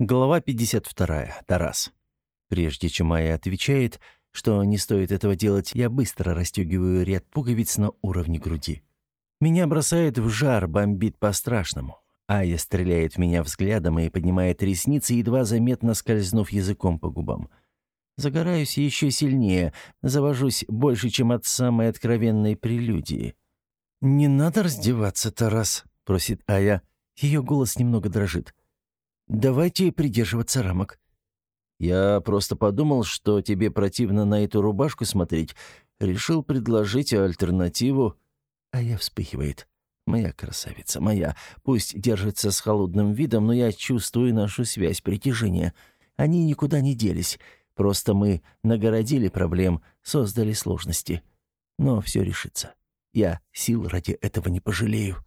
Глава 52. Тарас. Прежде чем Майя отвечает, что не стоит этого делать, я быстро расстегиваю ряд пуговиц на уровне груди. Меня бросает в жар, бомбит по-страшному. Ая стреляет в меня взглядом и поднимает ресницы, едва заметно скользнув языком по губам. Загораюсь еще сильнее, завожусь больше, чем от самой откровенной прелюдии. «Не надо раздеваться, Тарас», — просит Ая. Ее голос немного дрожит. Давайте придерживаться рамок. Я просто подумал, что тебе противно на эту рубашку смотреть. Решил предложить альтернативу. А я вспыхивает. Моя красавица, моя. Пусть держится с холодным видом, но я чувствую нашу связь притяжения. Они никуда не делись. Просто мы нагородили проблем, создали сложности. Но все решится. Я сил ради этого не пожалею.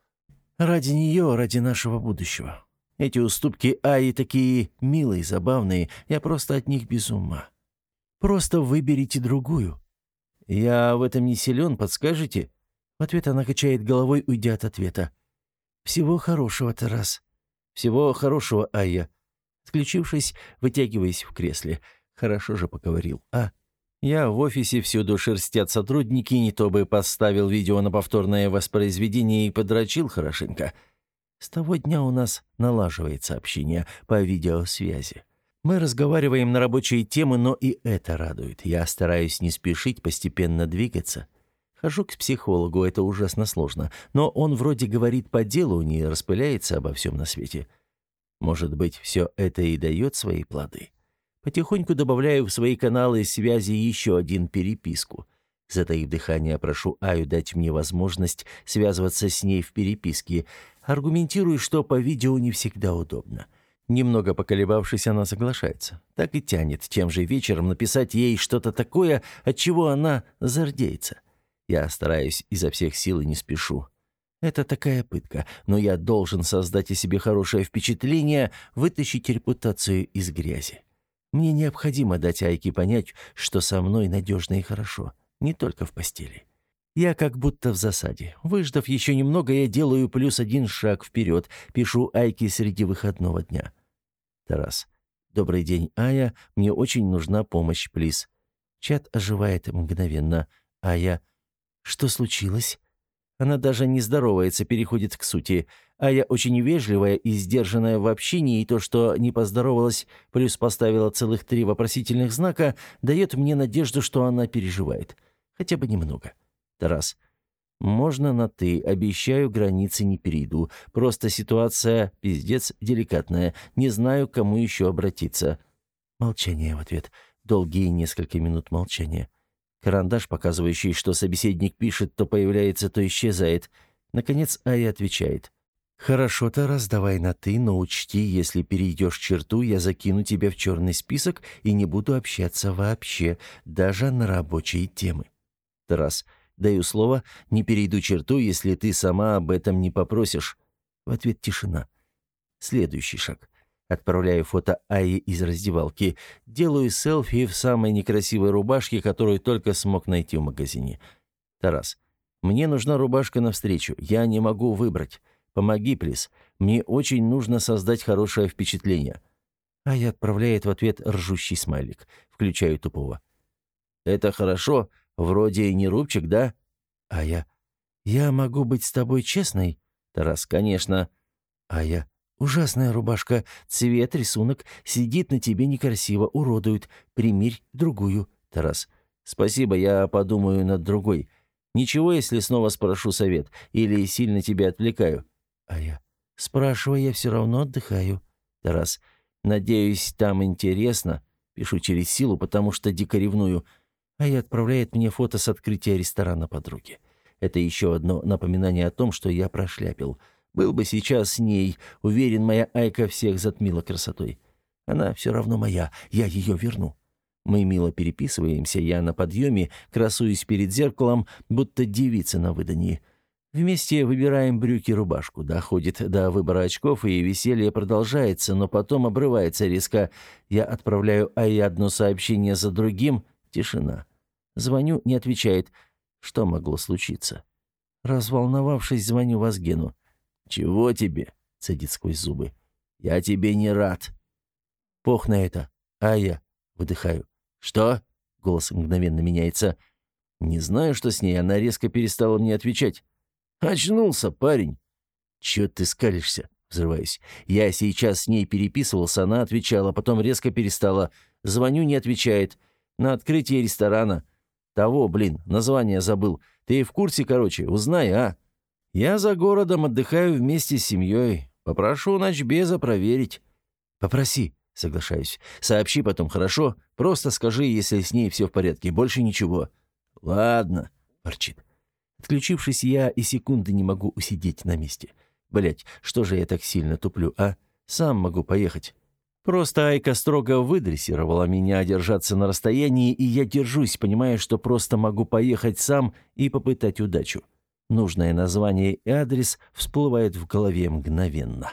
Ради нее, ради нашего будущего. Эти уступки Аи такие милые, забавные, я просто от них без ума. Просто выберите другую. Я в этом не силен, подскажете? В ответ она качает головой, уйдя от ответа. Всего хорошего, Тарас. Всего хорошего, Ая. Отключившись, вытягиваясь в кресле. Хорошо же поговорил, а? Я в офисе всюду шерстят сотрудники, не то бы поставил видео на повторное воспроизведение и подрочил хорошенько. — с того дня у нас налаживается общение по видеосвязи. Мы разговариваем на рабочие темы, но и это радует. Я стараюсь не спешить, постепенно двигаться. Хожу к психологу, это ужасно сложно, но он вроде говорит по делу, не распыляется обо всем на свете. Может быть, все это и дает свои плоды. Потихоньку добавляю в свои каналы связи еще один переписку. Затаив дыхание, прошу Аю дать мне возможность связываться с ней в переписке – Аргументирую, что по видео не всегда удобно. Немного поколебавшись, она соглашается. Так и тянет тем же вечером написать ей что-то такое, от чего она зардеется. Я стараюсь изо всех сил и не спешу. Это такая пытка, но я должен создать о себе хорошее впечатление, вытащить репутацию из грязи. Мне необходимо дать Айке понять, что со мной надежно и хорошо, не только в постели. Я как будто в засаде. Выждав еще немного, я делаю плюс один шаг вперед, пишу Айке среди выходного дня. Тарас. «Добрый день, Ая. Мне очень нужна помощь, плиз». Чат оживает мгновенно. Ая. «Что случилось?» Она даже не здоровается, переходит к сути. Ая очень вежливая и сдержанная в общении, и то, что не поздоровалась, плюс поставила целых три вопросительных знака, дает мне надежду, что она переживает. Хотя бы немного. Тарас. «Можно на «ты». Обещаю, границы не перейду. Просто ситуация, пиздец, деликатная. Не знаю, к кому еще обратиться». Молчание в ответ. Долгие несколько минут молчания. Карандаш, показывающий, что собеседник пишет, то появляется, то исчезает. Наконец Ая отвечает. «Хорошо, Тарас, давай на «ты», но учти, если перейдешь черту, я закину тебя в черный список и не буду общаться вообще, даже на рабочие темы». Тарас. Даю слово, не перейду черту, если ты сама об этом не попросишь. В ответ тишина. Следующий шаг. Отправляю фото Аи из раздевалки. Делаю селфи в самой некрасивой рубашке, которую только смог найти в магазине. Тарас. Мне нужна рубашка навстречу. Я не могу выбрать. Помоги, плиз. Мне очень нужно создать хорошее впечатление. Ая отправляет в ответ ржущий смайлик. Включаю тупого. Это хорошо, Вроде не рубчик, да? А я... Я могу быть с тобой честной? Тарас, конечно. А я... Ужасная рубашка, цвет, рисунок, сидит на тебе некрасиво, уродует. Примерь другую. Тарас. Спасибо, я подумаю над другой. Ничего, если снова спрошу совет или сильно тебя отвлекаю. А я... Спрашивая, я все равно отдыхаю. Тарас. Надеюсь, там интересно. Пишу через силу, потому что дико ревную. А и отправляет мне фото с открытия ресторана подруги. Это еще одно напоминание о том, что я прошляпил. Был бы сейчас с ней, уверен, моя Айка всех затмила красотой. Она все равно моя, я ее верну. Мы мило переписываемся, я на подъеме, красуюсь перед зеркалом, будто девица на выдании. Вместе выбираем брюки-рубашку. Доходит до выбора очков, и веселье продолжается, но потом обрывается резко. Я отправляю Ай одно сообщение за другим. Тишина. Звоню, не отвечает. Что могло случиться? Разволновавшись, звоню Вазгену. «Чего тебе?» — цедит сквозь зубы. «Я тебе не рад». Пох на это. А я выдыхаю. Что? Голос мгновенно меняется. Не знаю, что с ней, она резко перестала мне отвечать. Очнулся, парень. Чё ты скалишься? Взрываюсь. Я сейчас с ней переписывался, она отвечала, потом резко перестала. Звоню, не отвечает. На открытие ресторана. Того, блин, название забыл. Ты в курсе, короче, узнай, а? Я за городом отдыхаю вместе с семьей. Попрошу ночбеза проверить. Попроси, соглашаюсь. Сообщи потом, хорошо? Просто скажи, если с ней все в порядке, больше ничего. Ладно, ворчит. Отключившись, я и секунды не могу усидеть на месте. Блять, что же я так сильно туплю, а? Сам могу поехать. Просто Айка строго выдрессировала меня держаться на расстоянии, и я держусь, понимая, что просто могу поехать сам и попытать удачу. Нужное название и адрес всплывают в голове мгновенно.